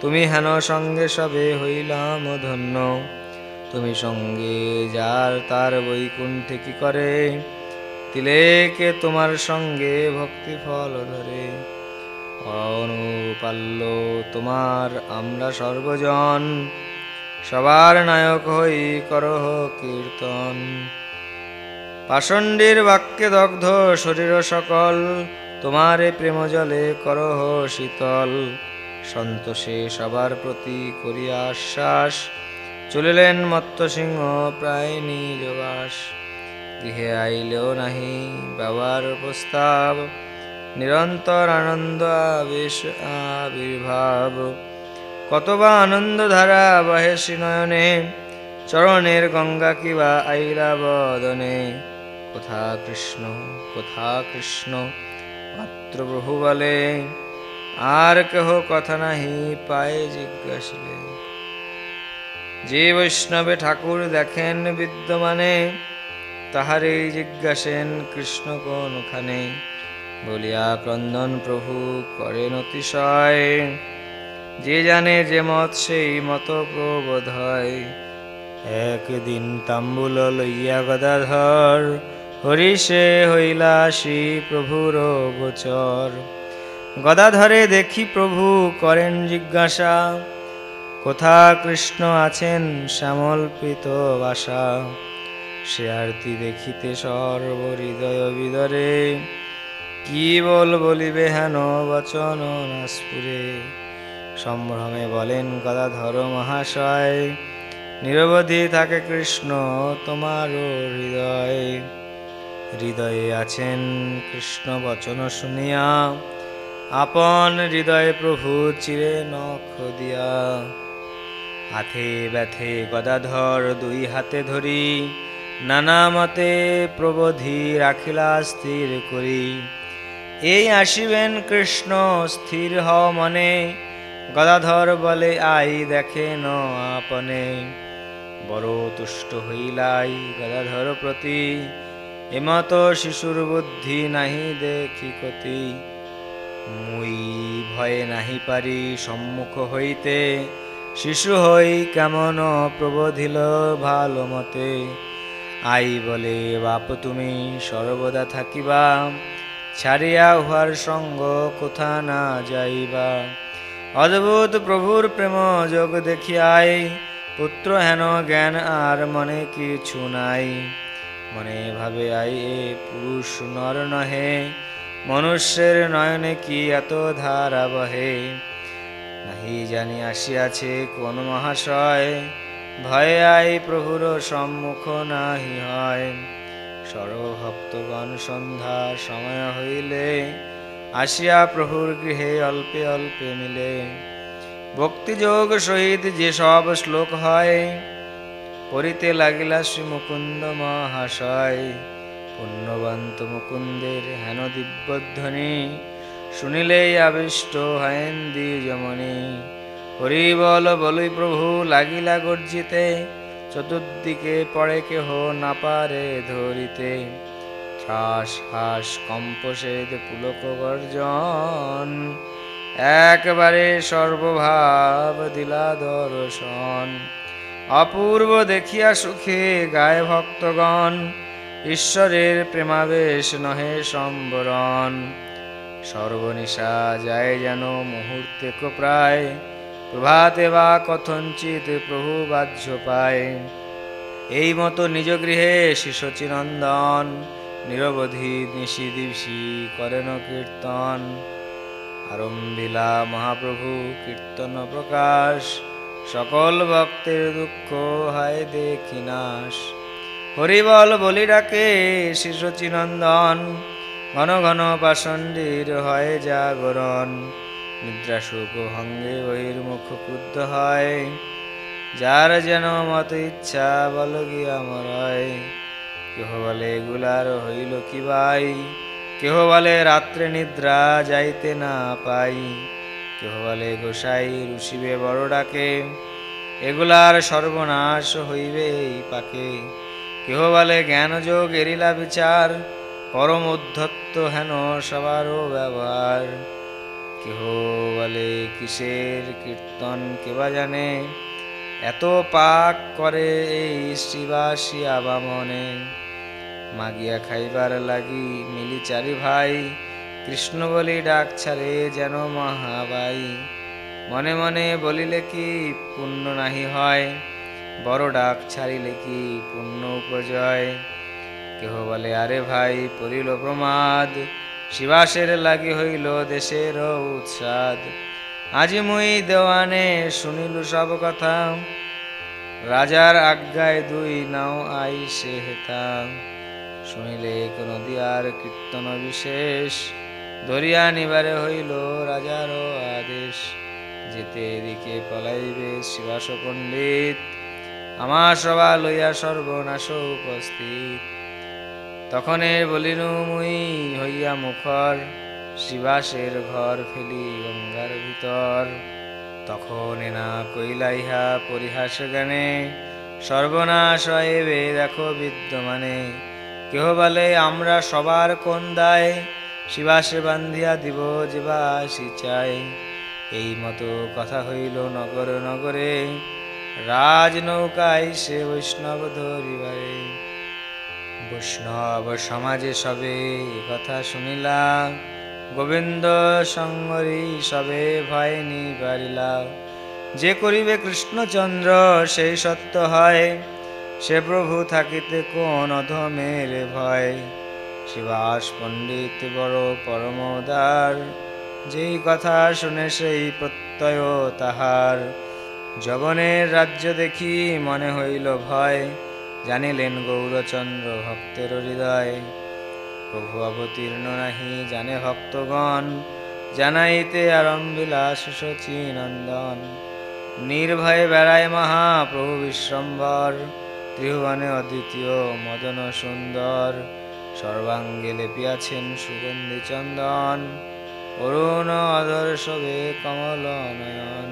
Speaker 1: তুমি হেন সঙ্গে সবে হইলাম ধন্য। তুমি সঙ্গে যার তার বৈকুণ্ঠে কি করে? তিলেকে তোমার সঙ্গে ভক্তি ফল ধরে। অনুপাল্য তোমার আমরা সর্বজন। সবার নায়ক হই করহ কীর্তন। পাষণ্ডীর বাক্যে দগ্ধ শরীর সকল, তোমারে প্রেম জলে করহ শীতল। সন্তোষে সবার প্রতি করিয়া আশ্বাস, চলিলেন মত্ত সিংহ প্রায় নিজ বাস। গৃহে আইলেও নাহি, বাবার প্রস্তাব, নিরন্তর আনন্দ আবেশ, আবির্ভাব। কতবা আনন্দ ধারা বাহে শ্রীনয়নে, চরণের গঙ্গা কিবা আইলা বদনে। কোথা কৃষ্ণ কোথা কৃষ্ণ মাত্র প্রভু বলে, আর কেহ কথা নাহি পায়ে জিজ্ঞাসিলে। যে বৈষ্ণবে ঠাকুর দেখেন বিদ্যমানে তাহারেই জিজ্ঞাসেন, কৃষ্ণ কোনখানে বলিয়া, ক্রন্দন প্রভু করেন অতিশয়। যে জানে যে মত, সেই মত প্রবোধ হয়। একদিন তাম্বুল লইয়া গদাধর হরিষে হইলা শ্রী প্রভুর গোচর। গদাধরে দেখি প্রভু করেন জিজ্ঞাসা, কোথা কৃষ্ণ আছেন শ্যামল প্রীত বাসা? সে আরতি দেখিতে সর্ব হৃদয় বিদরে। কি বল বলিবে হেন বচন নাসপুরে? সম্ভ্রমে বলেন গদাধর মহাশয়, নিরবধি থাকে কৃষ্ণ তোমারও হৃদয়। হৃদয়ে আছেন কৃষ্ণ বচন শুনিয়া, আপন হৃদয়ে প্রভু চিরে নখ দিয়া। হাতে ব্যথে গদাধর দুই হাতে ধরি নানা মতে প্রবোধি রাখিলা স্থির করি। এই আসিবেন কৃষ্ণ, স্থির হ মনে। গদাধর বলে, আই দেখে ন আপনে। বড় তুষ্ট হইলাই গদাধর প্রতি। এমত শিশুর বুদ্ধি নাহি দেখি কতি মুই ভয়ে নাহি পারি সম্মুখ হইতে। শিশু হই কেমন প্রবোধিল ভালো মতে। আই বলে, বাপ তুমি সর্বদা থাকিবা, ছাড়িয়া উহার সঙ্গ কোথা না যাইবা। অদ্ভুত প্রভুর প্রেম যোগ দেখিয়াই পুত্র হেন জ্ঞান আর মনে কিছু নাই। মনে ভাবে আই এ পুরুষ নর নহে, মনুষ্যের নয়নে কি এত ধারা বহে। নাহি জানি আসিয়াছে কোন মহাশয় ভয়ে আই প্রভুর সম্মুখ নাহি হয়। সর্বভক্তগণ সন্ধ্যা সময় হইলে আসিয়া প্রভুর গৃহে অল্পে অল্পে মিলে। ভক্তিযোগ সহিত যে সব শ্লোক হয়, পড়িতে লাগিলা শ্রী মুকুন্দ মহাশয়। পুণ্যবন্ত মুকুন্দের হেন দিব্যধ্বনি, শুনিলেই আবিষ্ট হেন দ্বিজমণি। হরি বল, বলই প্রভু, লাগিলা গর্জিতে, চতুর্দিকে পড়ে কেহ না পারে ধরিতে। ত্রাস হাস, কম্পসেদ, পুলক গর্জন, একবারে সর্বভাব দিলা দর্শন। অপূর্ব দেখিয়া সুখে গায়ে ভক্তগণ, ঈশ্বরের প্রেমাবেশ নহে সম্বরণ। সর্বনিশা যায় যেন মুহূর্তে প্রায় প্রভাতে বা কথঞ্চিত প্রভু বাহ্য পায় এই মতো নিজ গৃহে শিশচিনন্দন নিরবধি নিশি দিবসি করেন কীর্তন। আরম্ভিলা মহাপ্রভু কীর্তন প্রকাশ। সকল ভক্তের দুঃখ হায় দেখি নাশ। হরিবল বলি ডাকে শিশচিনন্দন। ঘন ঘন পাষণ্ডীর হয় জাগরণ। নিদ্রা সুখ ভঙ্গে বহির্মুখ ক্রুদ্ধ হয় যার যেন মত ইচ্ছা বল গিয়া মরয়। কেহ বলে এগুলার হইল কি ভাই কেহ বলে রাত্রে নিদ্রা যাইতে না পাই। কেহ বলে গোসাই রুষিবে বড় ডাকে। এগুলার সর্বনাশ হইবে এই পাকে। কেহ বলে জ্ঞানযোগ এরিলা বিচার। পরম উদ্ধত্ত হেন সবারও ব্যবহার। কেহ বলে, কিসের কীর্তন কেবা জানে? এত পাক করে এই শিবাসিয়া বামনে মাগিয়া খাইবার লাগি মিলি চারি ভাই, কৃষ্ণ বলি ডাক ছাড়ে যেন মহাবাই। মনে মনে বলিলে কি পুণ্য নাহি হয়? বড় ডাক ছাড়িলে কি পুণ্য উপজয়? কেহ বলে, আরে ভাই, পড়িল প্রমাদ। শিবাসের লাগি হইল দেশের উৎসাদ। আজি মুই দেওয়ানে শুনিলু সব কথা। রাজার আজ্ঞায় দুই নাও আই সে হেতা শুনিলে কোন দিয়ার কীর্তন বিশেষ। ধরিয়া নিবারে হইল রাজার আদেশ। যেতে এদিকে পলাইবে শিবাস পণ্ডিত। আমার সভা লইয়া সর্বনাশ উপস্থিত। তখনে বলিনু মুই হইয়া মুখর, শিবাসের ঘর ফেলি গঙ্গার ভিতর। তখন না কইলা, ইহা পরিহাস গানে সর্বনাশ হইবে দেখো বিদ্যমানে। কেহ বলে, আমরা সবার কোন দায়? শিবাসে বান্ধিয়া দিব জীবাসি চাই। এই মতো কথা হইল নগর নগরে। রাজ নৌকায় সে বৈষ্ণব ধরিবারে। বৈষ্ণব সমাজে সবে কথা শুনিলা গোবিন্দ সঙ্গরি সবে ভয় নিবারিলা যে করিবে কৃষ্ণচন্দ্র, সেই সত্য হয়। সে প্রভু থাকিতে কোন অধমের ভয়। শিবাস পণ্ডিত বড় পরমদার, যেই কথা শুনে সেই প্রত্যয় তাহার। জগনের রাজ্য দেখি মনে হইল ভয়। জানিলেন গৌরচন্দ্র ভক্তের হৃদয়, প্রভু অবতীর্ণ নাহি, জানে ভক্তগণ, জানাইতে আরম্ভিলা শচী নন্দন নির্ভয়ে বেড়ায় মহা প্রভু বিশ্বম্বর, ত্রিভুবনে অদ্বিতীয় মদন সুন্দর। সর্বাঙ্গে লেপিয়াছেন সুগন্ধি চন্দন, অরুণ অধর শোভে কমল নয়ন।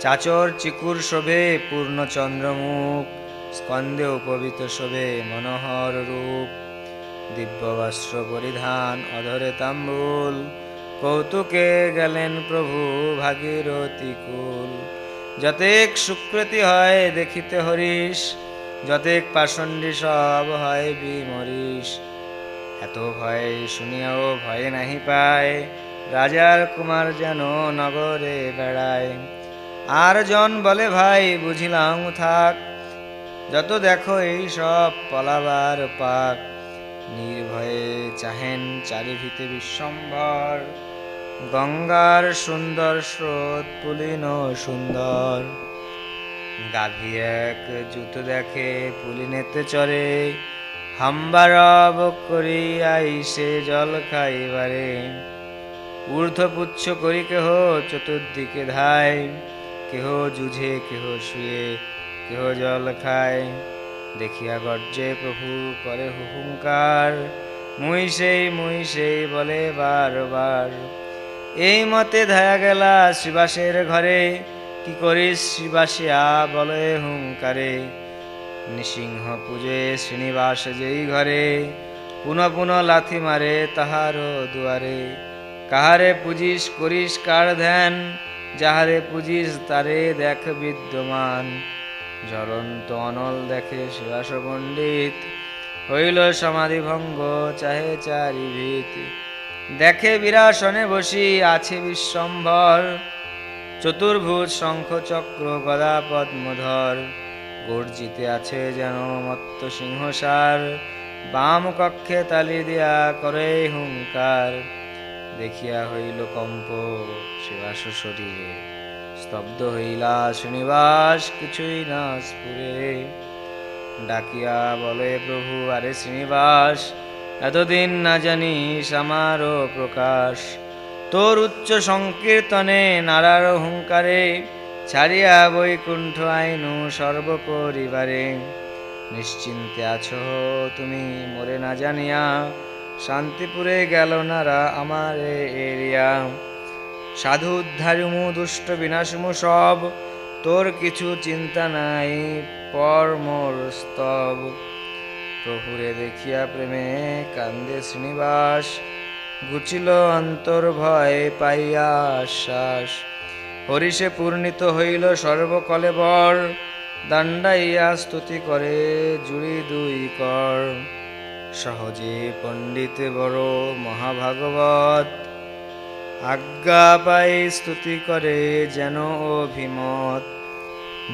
Speaker 1: চাচর চিকুর শোভে পূর্ণ চন্দ্রমুখ স্কন্দে উপবিত শোভে মনোহর রূপ। দিব্য বস্ত্র পরিধান অধরে তাম্বুল। কৌতুকে গেলেন প্রভু ভাগীরথী কুল। যতেক সুকৃতি হয় দেখিতে হরিশ, যতেক পাষণ্ডী সব হয় বিমরিশ। এত ভয় শুনিয়াও ভয় নাহি পায়, রাজার কুমার যেন নগরে বেড়ায়। আর জন বলে, ভাই, বুঝিলাম, থাক যত দেখো এই সব পলাবার পাক নির্ভয়ে চাহেন চারিভিতে বিশ্বম্ভর। গঙ্গার সুন্দর স্রোত পুলিন সুন্দর। গাভী এক জুত দেখে পুলিনেতে চরে, হাম্বারব করি আইসে জল খাইবারে। ঊর্ধ্বপুচ্ছ করি কেহ চতুর্দিকে ধায়, কেহ জুঝে কেহ শুয়ে কেহ জল খায়, দেখিয়া গর্জে প্রভু করে হুহুঙ্কার। মুই সেই মুই সেই বলে বারবার। এই মতে ধায়া গেলা শিবাসের ঘরে, কি করিস শিবাসিয়া বলে হুঙ্কারে। নৃসিংহ পূজে শ্রীনিবাস যেই ঘরে, পুনঃ পুনঃ লাথি মারে তাহার দুয়ারে। কাহারে পুজিস, করিস কার ধ্যান, যাহারে পুজিস তারে দেখ বিদ্যমান। জ্বলন্ত অনল দেখে শিবাস পণ্ডিত হইল সমাধি ভঙ্গ চাহে চারিভিত। দেখে বিরাসনে বসি আছে বিশ্বম্ভর, চতুর্ভুজ শঙ্খ চক্র গদা পদ্মধর। গর্জিতে আছে যেন মত্ত সিংহসার, বাম কক্ষে তালি দিয়া করে হুঙ্কার। দেখিয়া হইল কম্প শিবাস শরীরে। স্তব্ধ হইলা শ্রীনিবাস কিছুই না স্ফুরে। ডাকিয়া বলে, প্রভু, আরে শ্রীনিবাস, এতদিন না জানিস আমারও প্রকাশ। তোর উচ্চ সংকীর্তনে নারার হুঙ্কারে ছাড়িয়া বৈকুণ্ঠ আইনু সর্বপরিবারে। নিশ্চিন্তে আছো, তুমি মরে না জানিয়া, শান্তিপুরে গেল নারা আমার এরিয়া। সাধু উদ্ধারুমু দুষ্ট বিনাশমু সব। তোর কিছু চিন্তা নাই, পর মোর স্তব। প্রভুরে দেখিয়া প্রেমে কান্দে শ্রীনিবাস। গুচিল অন্তর ভয় পাইয়া আশ্বাস হরিষে পূর্ণিত হইল সর্বকলে বর। দাণ্ডাইয়া স্তুতি করে জুড়ি দুই কর। সহজে পণ্ডিত বড় মহাভাগবত। আজ্ঞা পাই স্তুতি করে যেন অভিমত।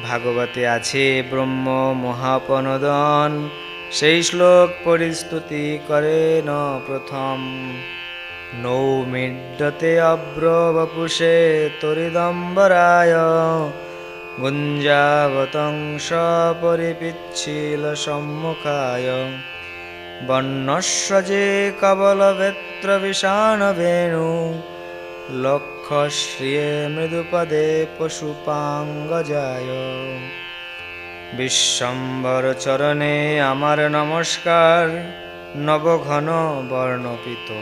Speaker 1: ভাগবতে আছে ব্রহ্ম মহাপনদন, সেই শ্লোক পরিস্তুতি করে ন প্রথম। নৌমিড্যতে অব্র বপুষে তরিদম্বরায় গুঞ্জাবতংস পরিপিচ্ছিল সম্মুখায়। বর্ণস্ব যে বিষাণ বেণু লক্ষ্যশ্রিয়ে মৃদুপদে পশুপাঙ্গজায়। বিশ্বম্বর চরণে আমার নমস্কার, নবঘন বর্ণপিত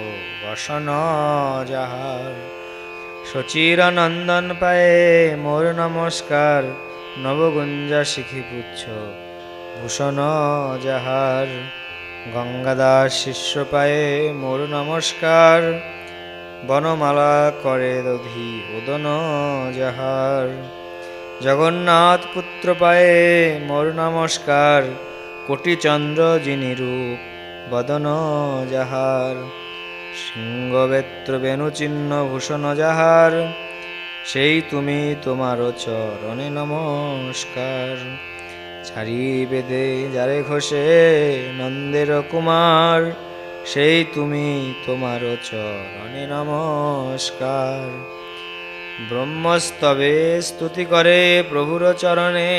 Speaker 1: বসন যাহার। সচির নন্দন পায়ে মোর নমস্কার, নবগুঞ্জা শিখি পুচ্ছ ভূষণ যাহার। গঙ্গাদাস শিষ্য পায়ে মোর নমস্কার বনমালা করে দধি উদন যাহার। জগন্নাথ পুত্র পায়ে মোর নমস্কার কোটি চন্দ্র যিনি রূপ বদন যাহার। সিংহবেত্র বেণু চিহ্ন ভূষণ যাহার, সেই তুমি তোমার চরণে নমস্কার। ছাড়ি বেদে যারে ঘষে নন্দের কুমার সেই তুমি তোমার চরণে নমস্কার। ব্রহ্মস্তবে স্তুতি করে প্রভুর চরণে,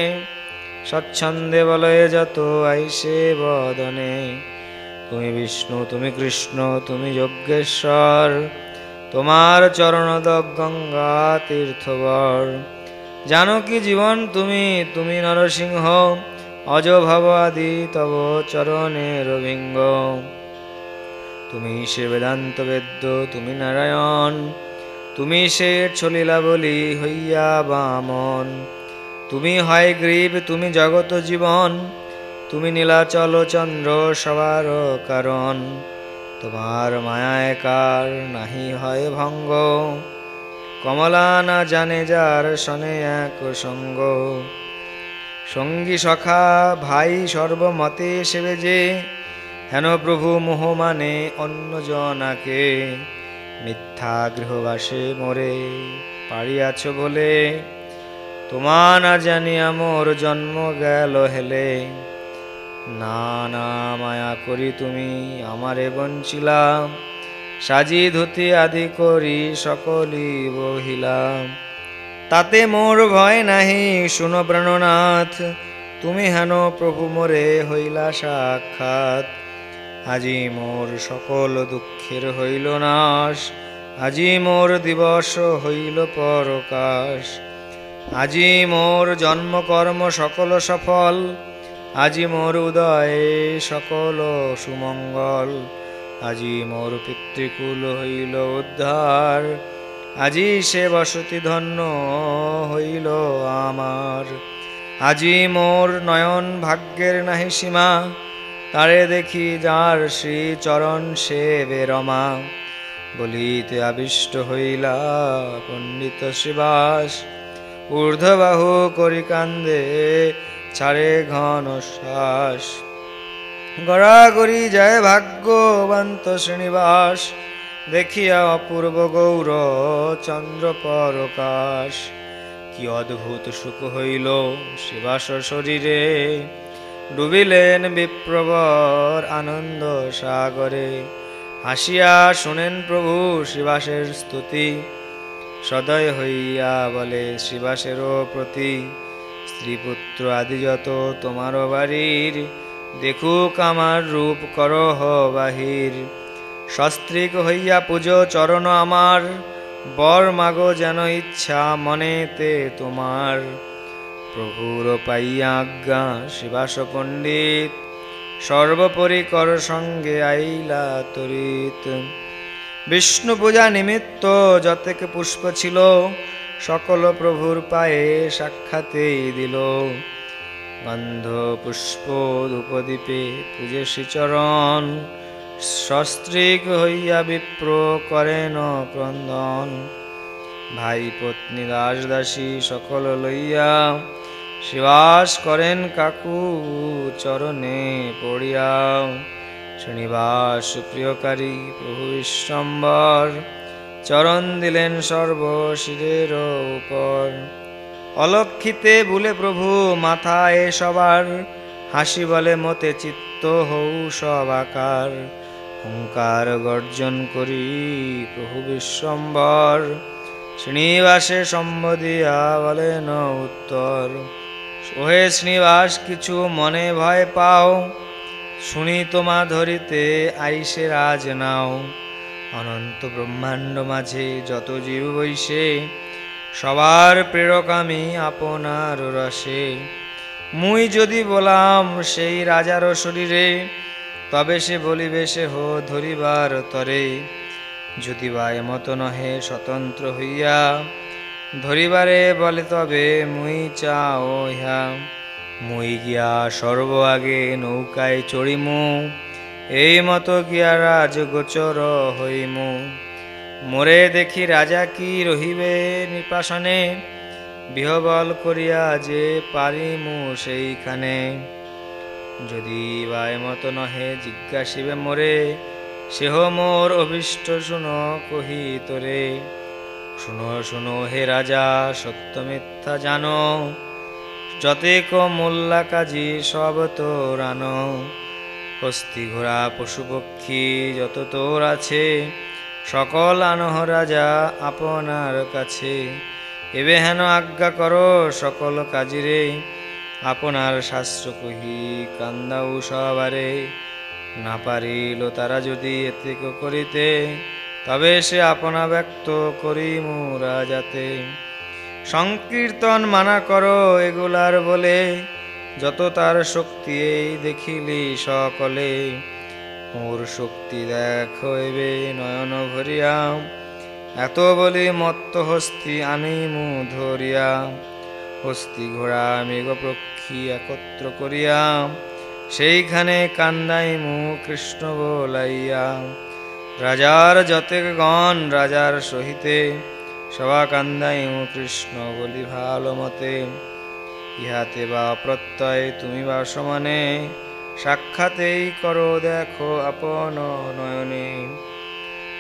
Speaker 1: স্বচ্ছন্দে বলয়ে যত আইসে বদনে। তুমি বিষ্ণু, তুমি কৃষ্ণ, তুমি যজ্ঞেশ্বর, তোমার চরণদ গঙ্গা তীর্থবর। জানো কি জীবন তুমি তুমি নরসিংহ, অজ ভব আদি তব চরণের ভিঙ্গ তুমি সে বেদান্ত বেদ্য, তুমি নারায়ণ। তুমি সে ছলিলা বলি হইয়া বামন। তুমি হয় গ্রীব, তুমি জগত জীবন। তুমি নীলাচল চন্দ্র, সবার কারণ। তোমার মায়ায় কার নাহি হয় ভঙ্গ? কমলা না জানে যার শনে এক সঙ্গ। সঙ্গী সখা, ভাই সর্বমতে সেবে যে। হেন প্রভু মোহ মানে অন্য জনাকে। মিথ্যা গৃহবাসে মোরে পারিয়াছ বলে। তোমা না জানিয়া মোর জন্ম গেল হেলে। না না মায়া করি তুমি আমারে বঞ্চিলাম সাজি ধুতি আদি করি সকলি বহিলাম তাতে মোর ভয় নাহি, শুনো প্রাণনাথ। তুমি হেন প্রভু মোরে হইলা সাক্ষাৎ। আজি মোর সকল দুঃখের হইল নাশ, আজি মোর দিবস হইল পরকাশ। আজি মোর জন্মকর্ম সকল সফল, আজি মোর উদয়ে সকল সুমঙ্গল। আজি মোর পিতৃকুল হইল উদ্ধার, আজি সে বসতি ধন্য হইল আমার। আজি মোর নয়ন ভাগ্যের নাহি সীমা তারে দেখি যার শ্রী চরণ সে বেরমা বলিতে আবিষ্ট হইলা পণ্ডিত শিবাস। ঊর্ধ্ববাহু করি কান্দে, ছাড়ে ঘন শ্বাস। গড়াগড়ি যায় ভাগ্যবন্ত শ্রীনিবাস। দেখিয়া অপূর্ব গৌর চন্দ্র পরকাশ। কি অদ্ভুত সুখ হইল শিবাস শরীরে। ডুবিলেন বিপ্রবর আনন্দ সাগরে। হাসিয়া শুনেন প্রভু শিবাসের স্তুতি। সদয় হইয়া বলে শিবাসেরও প্রতি স্ত্রীপুত্র আদি যত তোমার বাড়ির। দেখুক আমার রূপ করহ বাহির। সস্ত্রীক হইয়া পুজো চরণ আমার। বর মাগো যেন ইচ্ছা মনেতে তোমার। প্রভুর পাইয়া আজ্ঞা, শিবাস পণ্ডিত সর্বোপরি কর সঙ্গে আইলা তরিত। বিষ্ণু পূজা নিমিত্ত যতেক পুষ্প ছিল, সকল প্রভুর পায়ে সাক্ষাতেই দিল। গন্ধ পুষ্প ধূপদীপে পূজে শ্রীচরণ, সস্ত্রীক হইয়া বিপ্র করেন ক্রন্দন। ভাই পত্নী দাস দাসী সকল লইয়া শিবাস করেন কাকু চরণে পড়িয়া শ্রীনিবাস সুপ্রিয়কারী প্রভু বিশ্বম্বর চরণ দিলেন সর্ব শিরের উপর। অলক্ষিতে বলে, প্রভু, মাথায় সবার হাসি বলে, মতে চিত্ত হৌ সব আকার। হুঙ্কার গর্জন করি প্রভু বিশ্বম্বর শ্রীনিবাসে সম্বদিয়া বলেন উত্তর। ওহে শ্রীনিবাস, কিছু মনে ভয় পাও। শুনি তোমা ধরিতে আইসে রাজ নাও। অনন্ত ব্রহ্মাণ্ড মাঝে যত জীব বৈশে সবার প্রেরক আমি আপনার রসে। মুই যদি বলাম সেই রাজার শরীরে, তবে সে বলিবে সে হো ধরিবার তরে। যদি বা এমত নহে, স্বতন্ত্র হইয়া ধরিবারে বলে তবে মুই চাও ইহা। মুই গিয়া সর্ব আগে নৌকায় চড়িমু, এই মতো গিয়া রাজ গোচর হইমু। মোরে দেখি রাজা কি রহিবে নিপাসনে, বিহবল করিয়া যে পারিমু সেইখানে। যদি বা এমত নহে জিজ্ঞাসিবে মোরে, সেহ মোর অভিষ্ট শুনো কহি তোরে। শুনো শুনো হে রাজা, সত্য মিথ্যা জানো। যতেক মোল্লা কাজী সব তোর আনো। হস্তি ঘোড়া, পশু পক্ষী যত তোর আছে, সকল আনহ রাজা আপনার কাছে। এবে হেন আজ্ঞা করো সকল কাজিরে, আপনার শাস্ত্র কহি কান্দাও সবারে। না পারিল তারা যদি এতেক করিতে তবে সে আপনা ব্যক্ত করি মোরা যাতে সংকীর্তন মানা করো এগুলার বলে, যত তার শক্তি এই দেখিলি সকলে। মোর শক্তি দেখো এবে নয়ন ভরিয়া, এত বলি মত্ত হস্তি আনিমু ধরিয়া। হস্তি ঘোড়া মেঘ পক্ষী একত্র করিয়া, সেইখানে কান্দাইমু কৃষ্ণ বলাইয়া। রাজার যতেক গণ রাজার সহিতে সবা কান্দাইমু কৃষ্ণ বলি ভালো মতে। ইহাতে বা প্রত্যয় তুমি বা সমানে, সাক্ষাতেই করো দেখো আপন নয়নে।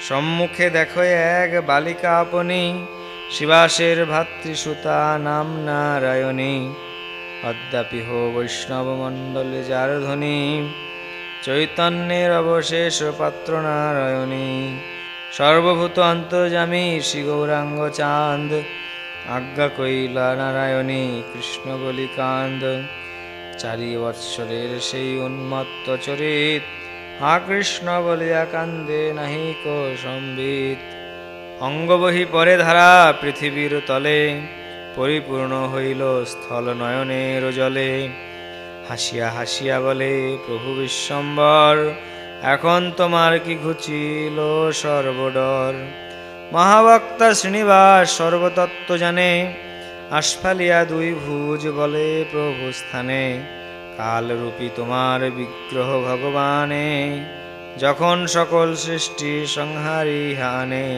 Speaker 1: সম্মুখে দেখো এক বালিকা আপনি, শিবাসের ভাতৃসুতা নাম নারায়ণী। অদ্যাপি হো বৈষ্ণব মণ্ডলে যার ধ্বনি চৈতন্যের অবশেষ পাত্র নারায়ণী সর্বভূত অন্তর্জামী শ্রী গৌরাঙ্গ চাঁদ, আজ্ঞা কইলা নারায়ণী, কৃষ্ণ বলি কান্দ চারি বৎসরের সেই উন্মত্ত চরিত, হা কৃষ্ণ বলিয়া কান্দে নাহি কো সম্বিত। অঙ্গবহি পরে ধারা পৃথিবীর তলে, পরিপূর্ণ হইল স্থল নয়নের জলে। হাসিয়া হাসিয়া বলে, প্রভু বিশ্বম্বর, এখন তোমার কি ঘুচিল সর্বডর? মহাবক্তা শ্রীনিবাস সর্বতত্ত্ব জানে আশফালিয়া দুই ভুজ বলে, প্রভু স্থানে, কালরূপী তোমার বিগ্রহ ভগবানে, যখন সকল সৃষ্টি সংহারি হানে,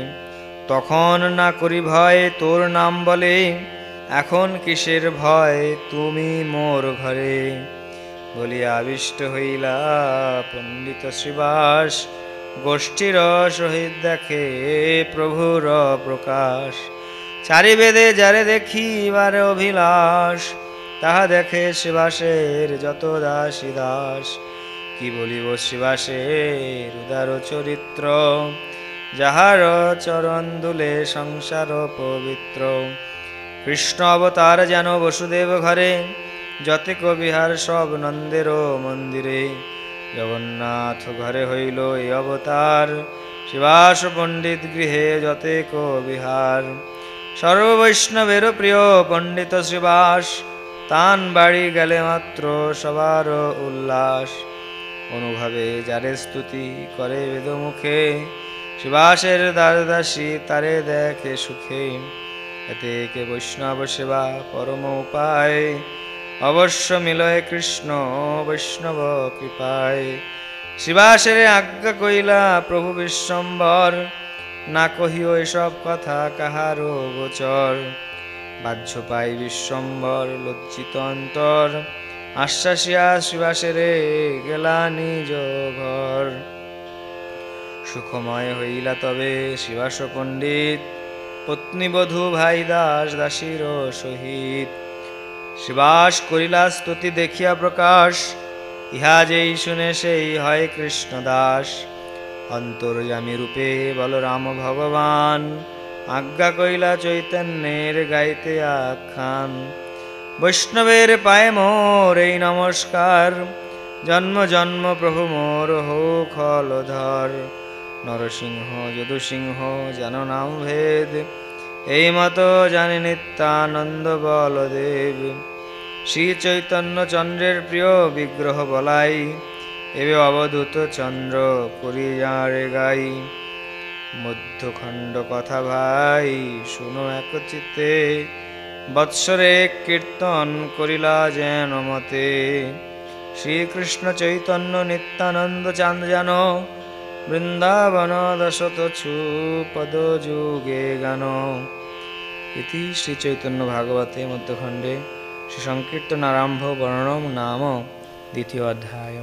Speaker 1: তখন না করি ভয় তোর নাম বলে এখন কিসের ভয় তুমি মোর ঘরে? বলিয়া আবিষ্ট হইলা পণ্ডিত শ্রীবাস, গোষ্ঠীর সহিত দেখে প্রভুর প্রকাশ। চারি বেদে যারে দেখিবার অভিলাষ, তাহা দেখে শিবাসের যত দাসী দাস। কি বলিব শিবাসের উদার চরিত্র, যাহার চরণ দুলে সংসার পবিত্র। কৃষ্ণ অবতার যেন বসুদেব ঘরে যতেক বিহার সব নন্দের মন্দিরে। জগন্নাথ ঘরে হইল এই অবতার, শিবাস পণ্ডিত গৃহে যতেক বিহার সর্ববৈষ্ণবের প্রিয় পণ্ডিত শ্রীবাস তান বাড়ি গেলে মাত্র সবার উল্লাস। অনুভাবে যারে স্তুতি করে বেদমুখে, শিবাসের দ্বারদাসী তারে দেখে সুখে। এতে কে বৈষ্ণব সেবা পরম উপায়। অবশ্য মিলয় কৃষ্ণ বৈষ্ণব কৃপায়। শিবাসের আজ্ঞা কইলা, প্রভু বিশ্বম্বর, না কহিও এসব কথা কাহারও গোচর। বাহ্য পাই বিশ্বম্বর লজ্জিত অন্তর, আশ্বাসিয়া শিবাসেরে গেলা নিজ ঘর। সুখময় হইলা তবে শিবাস পণ্ডিত পত্নীবধূ ভাই দাস দাসীর সহিত। শিবাস করিলা স্তুতি দেখিয়া প্রকাশ, ইহা যেই শুনে সেই হয় কৃষ্ণ দাস। অন্তর্যামী রূপে বলরাম ভগবান, আজ্ঞা কইলা চৈতন্যের গাইতে আখ্যান। বৈষ্ণবের পায়ে মোর এই নমস্কার, জন্ম জন্ম প্রভু মোর হো খলধর নরসিংহ যদুসিংহ যেন নাম ভেদ। এই মতো জানে নিত্যানন্দ বলদেব। শ্রী চৈতন্য চন্দ্রের প্রিয় বিগ্রহ বলাই, এবে অবধূত চন্দ্র করি যারে গাই। মধ্যখণ্ড কথা ভাই, শুনো একচিতে বৎসরে কীর্তন করিলা যেন মতে। শ্রীকৃষ্ণ চৈতন্য নিত্যানন্দ চাঁদ যেন বৃন্দাবন দশত ছু পদ যুগে গান। ইতি শ্রী চৈতন্য ভাগবতে মধ্যখণ্ডে শ্রী সংকীর্তনারম্ভ বর্ণম নাম দ্বিতীয় অধ্যায়।